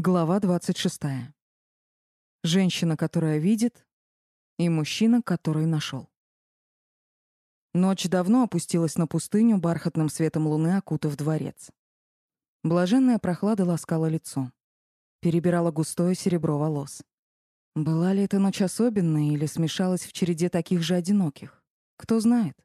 Глава 26. Женщина, которая видит, и мужчина, который нашел. Ночь давно опустилась на пустыню, бархатным светом луны окутав дворец. Блаженная прохлада ласкала лицо. Перебирала густое серебро волос. Была ли эта ночь особенная или смешалась в череде таких же одиноких? Кто знает.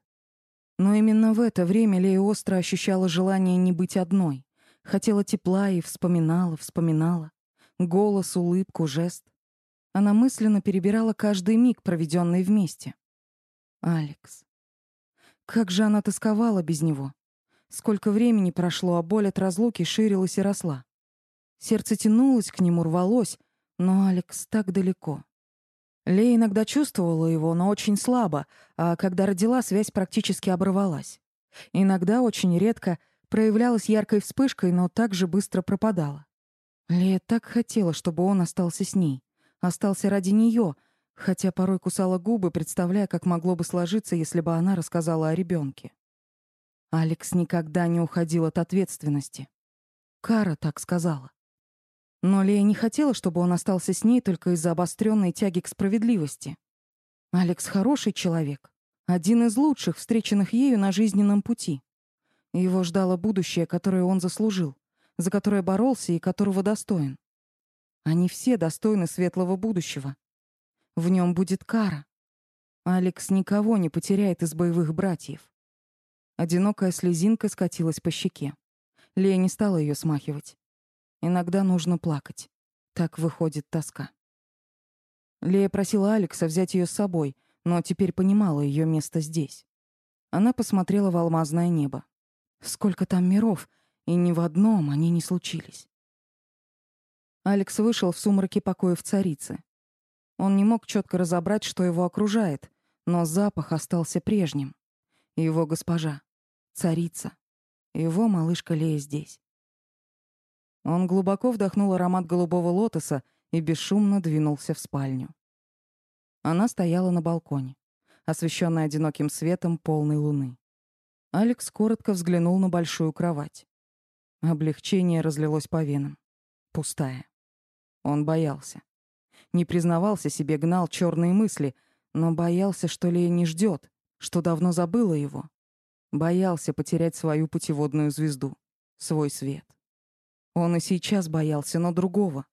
Но именно в это время Лея остро ощущала желание не быть одной, Хотела тепла и вспоминала, вспоминала. Голос, улыбку, жест. Она мысленно перебирала каждый миг, проведенный вместе. Алекс. Как же она тосковала без него. Сколько времени прошло, а боль от разлуки ширилась и росла. Сердце тянулось к нему, рвалось, но Алекс так далеко. Лея иногда чувствовала его, но очень слабо, а когда родила, связь практически оборвалась. Иногда, очень редко, проявлялась яркой вспышкой, но также быстро пропадала. Лея так хотела, чтобы он остался с ней. Остался ради нее, хотя порой кусала губы, представляя, как могло бы сложиться, если бы она рассказала о ребенке. Алекс никогда не уходил от ответственности. Кара так сказала. Но Лея не хотела, чтобы он остался с ней только из-за обостренной тяги к справедливости. Алекс хороший человек, один из лучших, встреченных ею на жизненном пути. Его ждало будущее, которое он заслужил, за которое боролся и которого достоин. Они все достойны светлого будущего. В нем будет кара. Алекс никого не потеряет из боевых братьев. Одинокая слезинка скатилась по щеке. Лея не стала ее смахивать. Иногда нужно плакать. Так выходит тоска. Лея просила Алекса взять ее с собой, но теперь понимала ее место здесь. Она посмотрела в алмазное небо. Сколько там миров, и ни в одном они не случились. Алекс вышел в сумраке покоев царицы. Он не мог четко разобрать, что его окружает, но запах остался прежним. Его госпожа, царица, его малышка Лея здесь. Он глубоко вдохнул аромат голубого лотоса и бесшумно двинулся в спальню. Она стояла на балконе, освещенная одиноким светом полной луны. Алекс коротко взглянул на большую кровать. Облегчение разлилось по венам. Пустая. Он боялся. Не признавался себе, гнал черные мысли, но боялся, что Лея не ждет, что давно забыла его. Боялся потерять свою путеводную звезду, свой свет. Он и сейчас боялся, но другого.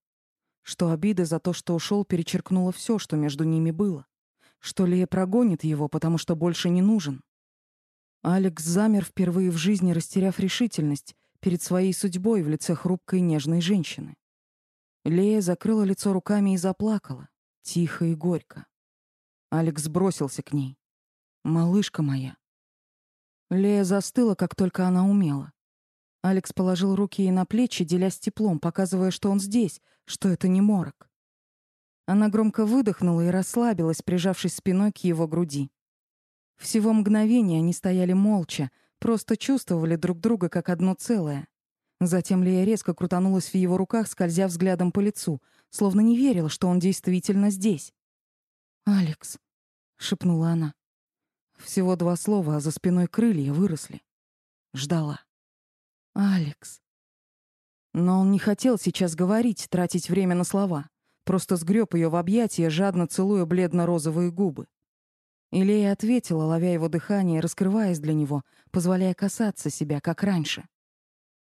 Что обида за то, что ушел, перечеркнула все, что между ними было. Что Лея прогонит его, потому что больше не нужен. Алекс замер впервые в жизни, растеряв решительность перед своей судьбой в лице хрупкой нежной женщины. Лея закрыла лицо руками и заплакала, тихо и горько. Алекс бросился к ней. «Малышка моя». Лея застыла, как только она умела. Алекс положил руки ей на плечи, делясь теплом, показывая, что он здесь, что это не морок. Она громко выдохнула и расслабилась, прижавшись спиной к его груди. Всего мгновения они стояли молча, просто чувствовали друг друга как одно целое. Затем Лея резко крутанулась в его руках, скользя взглядом по лицу, словно не верила, что он действительно здесь. «Алекс», — шепнула она. Всего два слова, а за спиной крылья выросли. Ждала. «Алекс». Но он не хотел сейчас говорить, тратить время на слова. Просто сгреб ее в объятия, жадно целуя бледно-розовые губы. Илея ответила, ловя его дыхание, раскрываясь для него, позволяя касаться себя, как раньше.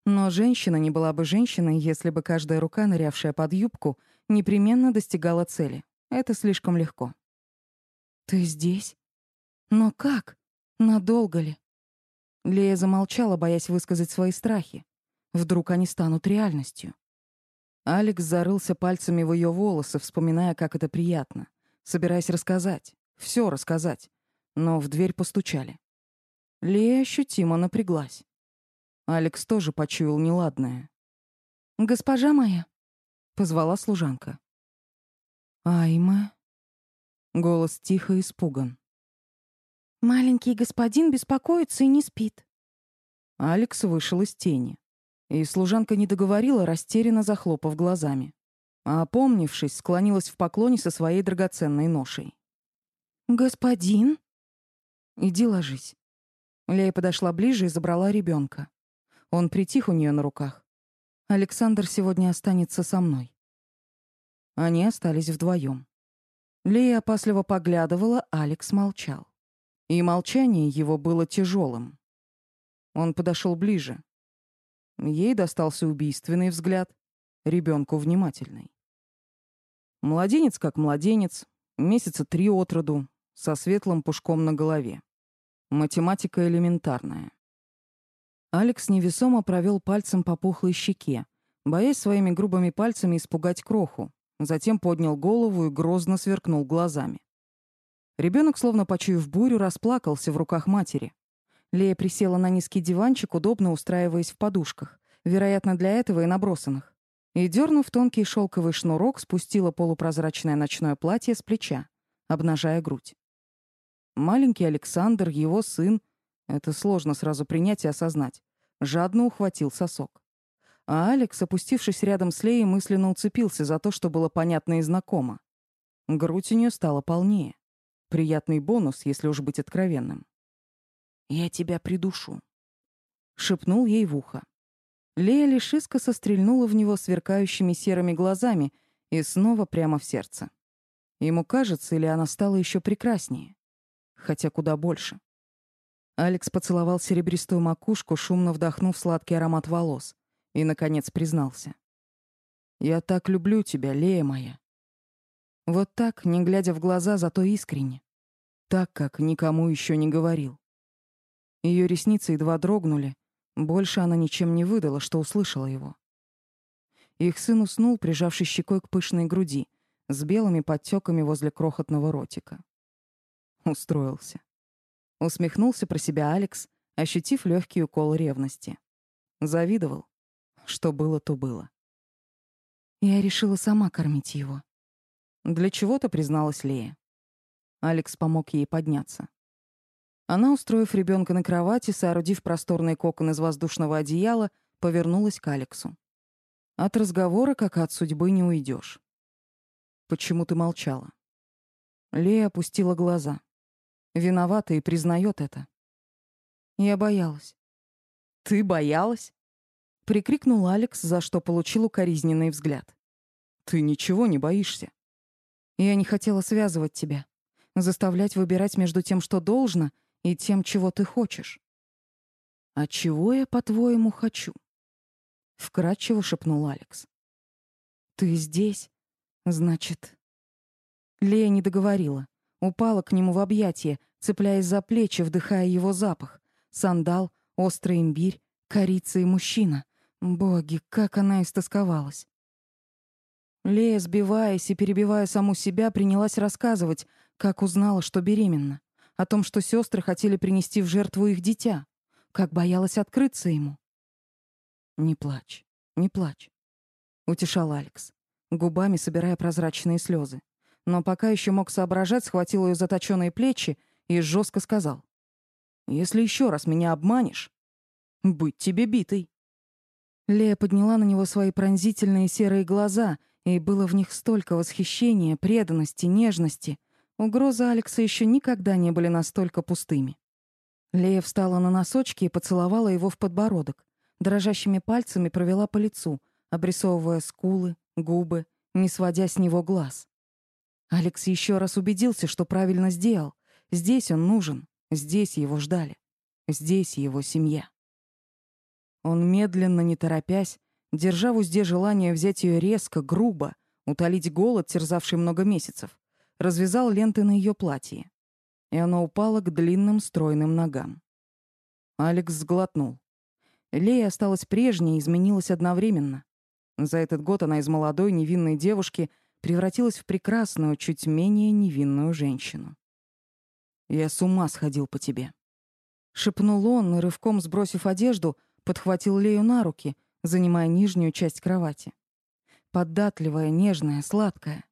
Но женщина не была бы женщиной, если бы каждая рука, нырявшая под юбку, непременно достигала цели. Это слишком легко. «Ты здесь? Но как? Надолго ли?» Лея замолчала, боясь высказать свои страхи. Вдруг они станут реальностью. Алекс зарылся пальцами в ее волосы, вспоминая, как это приятно, собираясь рассказать. Все рассказать. Но в дверь постучали. Лея ощутимо напряглась. Алекс тоже почуял неладное. «Госпожа моя», — позвала служанка. «Айма?» Голос тихо испуган. «Маленький господин беспокоится и не спит». Алекс вышел из тени. И служанка не договорила, растерянно захлопав глазами. А опомнившись, склонилась в поклоне со своей драгоценной ношей. «Господин?» «Иди ложись». Лея подошла ближе и забрала ребенка. Он притих у нее на руках. Александр сегодня останется со мной. Они остались вдвоем. Лея опасливо поглядывала, Алекс молчал. И молчание его было тяжелым. Он подошел ближе. Ей достался убийственный взгляд, ребенку внимательный. Младенец как младенец, месяца три от роду, со светлым пушком на голове. Математика элементарная. Алекс невесомо провел пальцем по пухлой щеке, боясь своими грубыми пальцами испугать кроху, затем поднял голову и грозно сверкнул глазами. Ребенок, словно почуяв бурю, расплакался в руках матери. Лея присела на низкий диванчик, удобно устраиваясь в подушках, вероятно, для этого и набросанных, и, дернув тонкий шелковый шнурок, спустила полупрозрачное ночное платье с плеча, обнажая грудь. Маленький Александр, его сын, это сложно сразу принять и осознать, жадно ухватил сосок. А Алекс, опустившись рядом с Леей, мысленно уцепился за то, что было понятно и знакомо. Грудь у нее стала полнее. Приятный бонус, если уж быть откровенным. «Я тебя придушу», — шепнул ей в ухо. Лея лишь искоса стрельнула в него сверкающими серыми глазами и снова прямо в сердце. Ему кажется, или она стала еще прекраснее. Хотя куда больше. Алекс поцеловал серебристую макушку, шумно вдохнув сладкий аромат волос, и, наконец, признался. «Я так люблю тебя, Лея моя». Вот так, не глядя в глаза, зато искренне. Так, как никому еще не говорил. Ее ресницы едва дрогнули, больше она ничем не выдала, что услышала его. Их сын уснул, прижавшись щекой к пышной груди, с белыми подтеками возле крохотного ротика. Устроился. Усмехнулся про себя Алекс, ощутив легкий укол ревности. Завидовал. Что было, то было. Я решила сама кормить его. Для чего-то призналась Лея. Алекс помог ей подняться. Она, устроив ребенка на кровати, соорудив просторный кокон из воздушного одеяла, повернулась к Алексу. От разговора, как от судьбы, не уйдешь. Почему ты молчала? Лея опустила глаза. Виновата и признает это. Я боялась. Ты боялась? Прикрикнул Алекс, за что получил укоризненный взгляд. Ты ничего не боишься. Я не хотела связывать тебя, заставлять выбирать между тем, что должно, и тем, чего ты хочешь. А чего я, по-твоему, хочу? Вкратчиво шепнул Алекс. Ты здесь, значит... Лея не договорила. Упала к нему в объятия, цепляясь за плечи, вдыхая его запах. Сандал, острый имбирь, корица и мужчина. Боги, как она истосковалась. Лея, сбиваясь и перебивая саму себя, принялась рассказывать, как узнала, что беременна, о том, что сестры хотели принести в жертву их дитя, как боялась открыться ему. «Не плачь, не плачь», — утешал Алекс, губами собирая прозрачные слезы но пока еще мог соображать, схватил ее заточенные плечи и жестко сказал. «Если еще раз меня обманешь, быть тебе битой». Лея подняла на него свои пронзительные серые глаза, и было в них столько восхищения, преданности, нежности. Угрозы Алекса еще никогда не были настолько пустыми. Лея встала на носочки и поцеловала его в подбородок. Дрожащими пальцами провела по лицу, обрисовывая скулы, губы, не сводя с него глаз. Алекс еще раз убедился, что правильно сделал. Здесь он нужен, здесь его ждали, здесь его семья. Он медленно, не торопясь, держа в узде желание взять ее резко, грубо, утолить голод, терзавший много месяцев, развязал ленты на ее платье, и оно упало к длинным стройным ногам. Алекс сглотнул. Лея осталась прежней и изменилась одновременно. За этот год она из молодой невинной девушки — превратилась в прекрасную, чуть менее невинную женщину. «Я с ума сходил по тебе», — шепнул он, и рывком сбросив одежду, подхватил Лею на руки, занимая нижнюю часть кровати. Податливая, нежная, сладкая.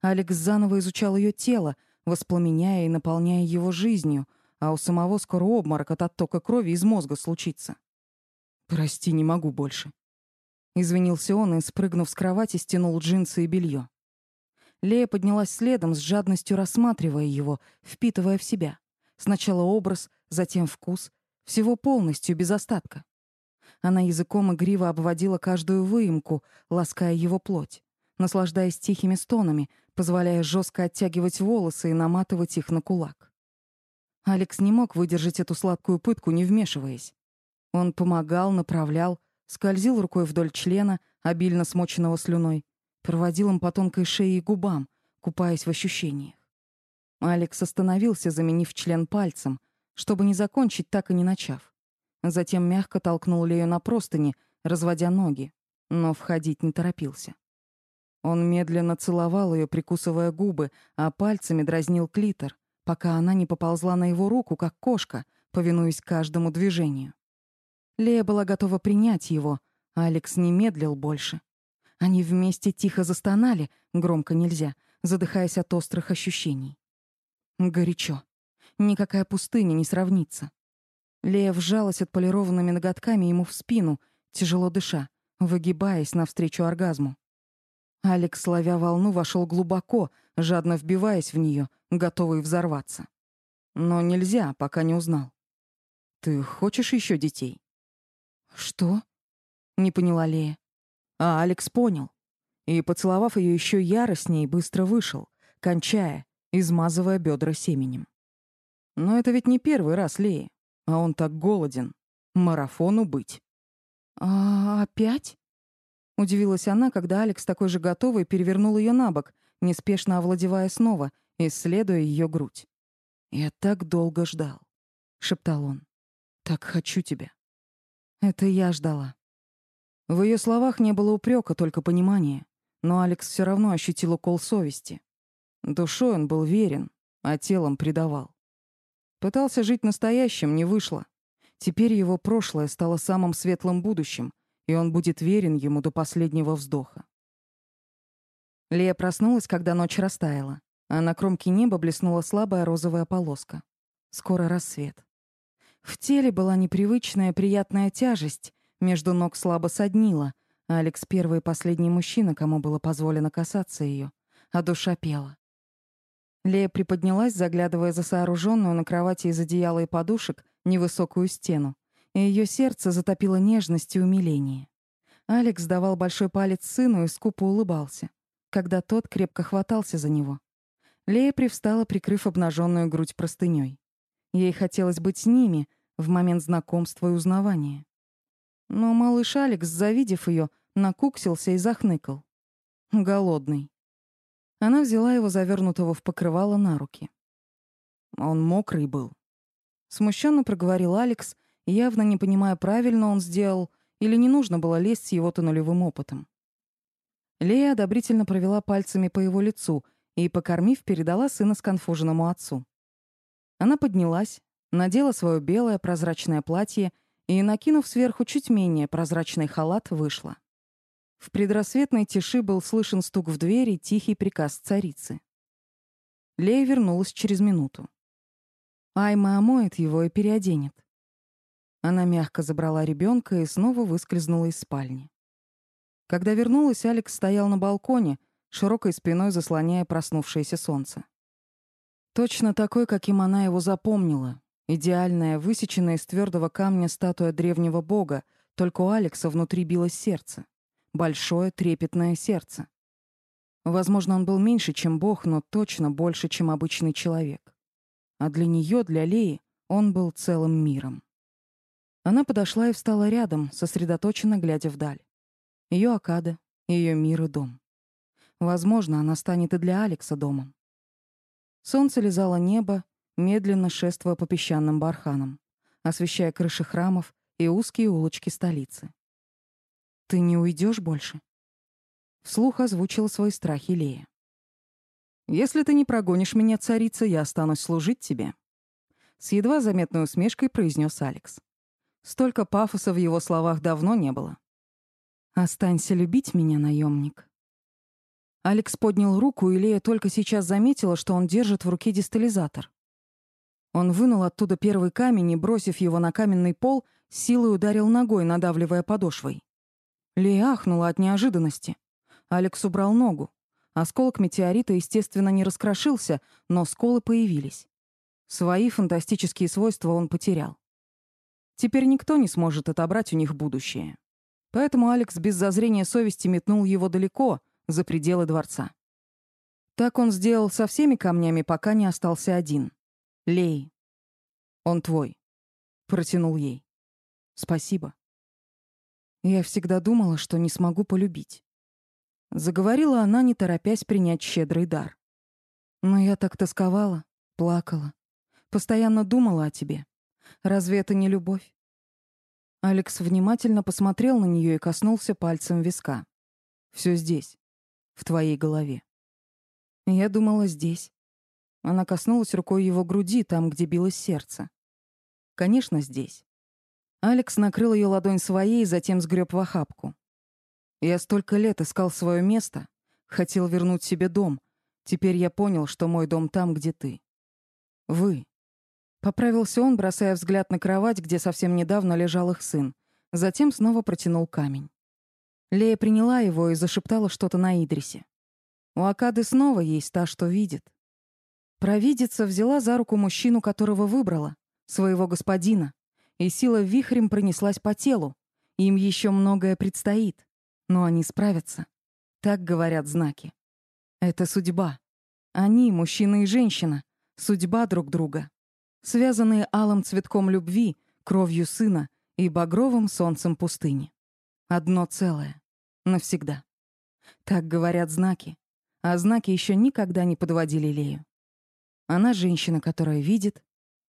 Алекс заново изучал ее тело, воспламеняя и наполняя его жизнью, а у самого скоро обморок от оттока крови из мозга случится. «Прости, не могу больше». Извинился он и, спрыгнув с кровати, стянул джинсы и белье. Лея поднялась следом, с жадностью рассматривая его, впитывая в себя. Сначала образ, затем вкус. Всего полностью, без остатка. Она языком игриво обводила каждую выемку, лаская его плоть, наслаждаясь тихими стонами, позволяя жестко оттягивать волосы и наматывать их на кулак. Алекс не мог выдержать эту сладкую пытку, не вмешиваясь. Он помогал, направлял, скользил рукой вдоль члена, обильно смоченного слюной, проводил им по тонкой шее и губам, купаясь в ощущениях. Алекс остановился, заменив член пальцем, чтобы не закончить, так и не начав. Затем мягко толкнул Лею на простыни, разводя ноги, но входить не торопился. Он медленно целовал ее, прикусывая губы, а пальцами дразнил клитор, пока она не поползла на его руку, как кошка, повинуясь каждому движению. Лея была готова принять его, а Алекс не медлил больше. Они вместе тихо застонали, громко нельзя, задыхаясь от острых ощущений. Горячо. Никакая пустыня не сравнится. Лея вжалась отполированными ноготками ему в спину, тяжело дыша, выгибаясь навстречу оргазму. Алекс, ловя волну, вошел глубоко, жадно вбиваясь в нее, готовый взорваться. Но нельзя, пока не узнал. «Ты хочешь еще детей?» «Что?» — не поняла Лея. А Алекс понял. И, поцеловав ее еще яростней, быстро вышел, кончая, измазывая бедра семенем. Но это ведь не первый раз Лея, а он так голоден. Марафону быть. «А опять?» Удивилась она, когда Алекс такой же готовый перевернул ее на бок, неспешно овладевая снова, исследуя ее грудь. «Я так долго ждал», — шептал он. «Так хочу тебя». Это я ждала. В ее словах не было упрека, только понимание, но Алекс все равно ощутил укол совести. Душой он был верен, а телом предавал. Пытался жить настоящим, не вышло. Теперь его прошлое стало самым светлым будущим, и он будет верен ему до последнего вздоха. Лея проснулась, когда ночь растаяла, а на кромке неба блеснула слабая розовая полоска. Скоро рассвет. В теле была непривычная приятная тяжесть, между ног слабо соднила. Алекс — первый и последний мужчина, кому было позволено касаться ее, а душа пела. Лея приподнялась, заглядывая за сооруженную на кровати из одеяла и подушек невысокую стену, и ее сердце затопило нежность и умиление. Алекс давал большой палец сыну и скупо улыбался, когда тот крепко хватался за него. Лея привстала, прикрыв обнаженную грудь простыней. Ей хотелось быть с ними в момент знакомства и узнавания. Но малыш Алекс, завидев ее, накуксился и захныкал. Голодный. Она взяла его завернутого в покрывало на руки. Он мокрый был. Смущенно проговорил Алекс, явно не понимая, правильно он сделал или не нужно было лезть с его-то нулевым опытом. Лея одобрительно провела пальцами по его лицу и, покормив, передала сына сконфуженному отцу. Она поднялась, надела свое белое прозрачное платье и, накинув сверху чуть менее прозрачный халат, вышла. В предрассветной тиши был слышен стук в дверь и тихий приказ царицы. Лея вернулась через минуту. Айма омоет его и переоденет. Она мягко забрала ребенка и снова выскользнула из спальни. Когда вернулась, Алекс стоял на балконе, широкой спиной заслоняя проснувшееся солнце. Точно такой, каким она его запомнила, Идеальная, высеченная из твердого камня статуя древнего бога, только у Алекса внутри билось сердце. Большое, трепетное сердце. Возможно, он был меньше, чем бог, но точно больше, чем обычный человек. А для нее, для Леи, он был целым миром. Она подошла и встала рядом, сосредоточенно глядя вдаль. Ее Акада, ее мир и дом. Возможно, она станет и для Алекса домом. Солнце лизало небо, медленно шествуя по песчаным барханам, освещая крыши храмов и узкие улочки столицы. «Ты не уйдешь больше?» Вслух озвучила свои страхи Лея. «Если ты не прогонишь меня, царица, я останусь служить тебе», с едва заметной усмешкой произнес Алекс. Столько пафоса в его словах давно не было. «Останься любить меня, наемник». Алекс поднял руку, и Лея только сейчас заметила, что он держит в руке дистализатор. Он вынул оттуда первый камень и, бросив его на каменный пол, силой ударил ногой, надавливая подошвой. Лея ахнула от неожиданности. Алекс убрал ногу. Осколок метеорита, естественно, не раскрошился, но сколы появились. Свои фантастические свойства он потерял. Теперь никто не сможет отобрать у них будущее. Поэтому Алекс без зазрения совести метнул его далеко, за пределы дворца. Так он сделал со всеми камнями, пока не остался один. Лей. Он твой. Протянул ей. Спасибо. Я всегда думала, что не смогу полюбить. Заговорила она, не торопясь принять щедрый дар. Но я так тосковала, плакала, постоянно думала о тебе. Разве это не любовь? Алекс внимательно посмотрел на нее и коснулся пальцем виска. Все здесь, в твоей голове. Я думала, здесь. Она коснулась рукой его груди, там, где билось сердце. Конечно, здесь. Алекс накрыл ее ладонь своей, затем сгреб в охапку. Я столько лет искал свое место, хотел вернуть себе дом. Теперь я понял, что мой дом там, где ты. Вы. Поправился он, бросая взгляд на кровать, где совсем недавно лежал их сын. Затем снова протянул камень. Лея приняла его и зашептала что-то на Идрисе. У Акады снова есть та, что видит. Провидица взяла за руку мужчину, которого выбрала, своего господина, и сила вихрем пронеслась по телу. Им еще многое предстоит, но они справятся. Так говорят знаки. Это судьба. Они, мужчина и женщина, судьба друг друга, связанные алым цветком любви, кровью сына и багровым солнцем пустыни. Одно целое. Навсегда. Так говорят знаки а знаки еще никогда не подводили Лею. Она женщина, которая видит,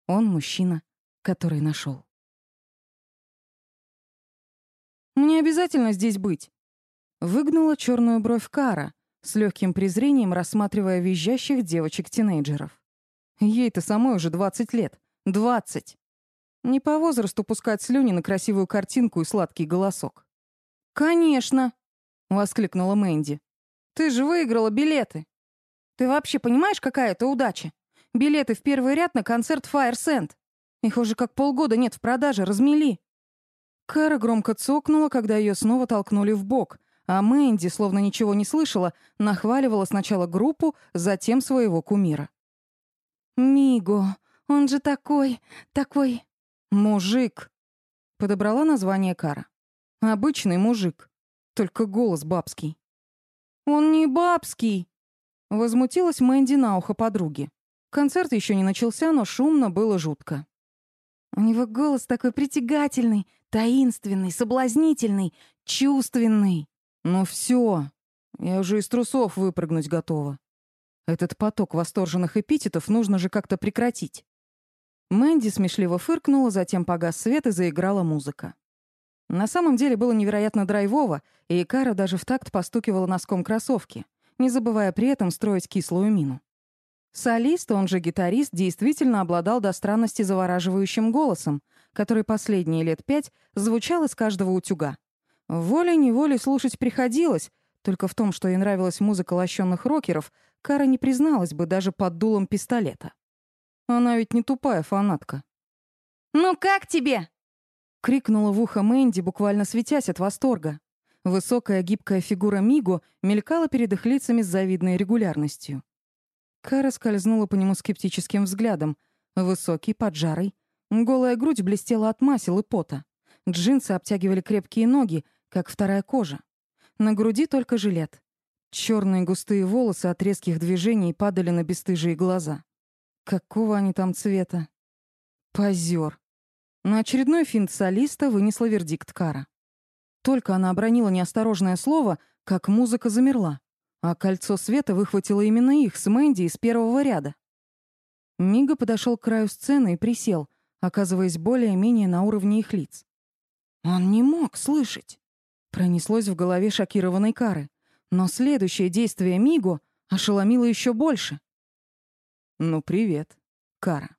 он мужчина, который нашел. «Мне обязательно здесь быть!» Выгнула черную бровь Кара, с легким презрением рассматривая визжащих девочек-тинейджеров. Ей-то самой уже 20 лет. 20! Не по возрасту пускать слюни на красивую картинку и сладкий голосок. «Конечно!» — воскликнула Мэнди. Ты же выиграла билеты. Ты вообще понимаешь, какая это удача? Билеты в первый ряд на концерт Fire Sand. Их уже как полгода нет в продаже, размели. Кара громко цокнула, когда ее снова толкнули в бок, а Мэнди, словно ничего не слышала, нахваливала сначала группу, затем своего кумира. «Миго, он же такой, такой...» «Мужик», — подобрала название Кара. «Обычный мужик, только голос бабский». «Он не бабский!» Возмутилась Мэнди на ухо подруги. Концерт еще не начался, но шумно было жутко. «У него голос такой притягательный, таинственный, соблазнительный, чувственный. Ну все, я уже из трусов выпрыгнуть готова. Этот поток восторженных эпитетов нужно же как-то прекратить». Мэнди смешливо фыркнула, затем погас свет и заиграла музыка. На самом деле было невероятно драйвово, и Кара даже в такт постукивала носком кроссовки, не забывая при этом строить кислую мину. Солист, он же гитарист, действительно обладал до странности завораживающим голосом, который последние лет пять звучал из каждого утюга. Волей-неволей слушать приходилось, только в том, что ей нравилась музыка лощенных рокеров, Кара не призналась бы даже под дулом пистолета. Она ведь не тупая фанатка. «Ну как тебе?» Крикнула в ухо Мэнди, буквально светясь от восторга. Высокая гибкая фигура Мигу мелькала перед их лицами с завидной регулярностью. Кара скользнула по нему скептическим взглядом. Высокий, поджарый. Голая грудь блестела от масел и пота. Джинсы обтягивали крепкие ноги, как вторая кожа. На груди только жилет. Черные густые волосы от резких движений падали на бесстыжие глаза. Какого они там цвета? Позер. На очередной финт солиста вынесла вердикт Кара. Только она обронила неосторожное слово, как музыка замерла, а кольцо света выхватило именно их с Мэнди из первого ряда. Мига подошел к краю сцены и присел, оказываясь более-менее на уровне их лиц. Он не мог слышать. Пронеслось в голове шокированной Кары, но следующее действие Мигу ошеломило еще больше. «Ну, привет, Кара».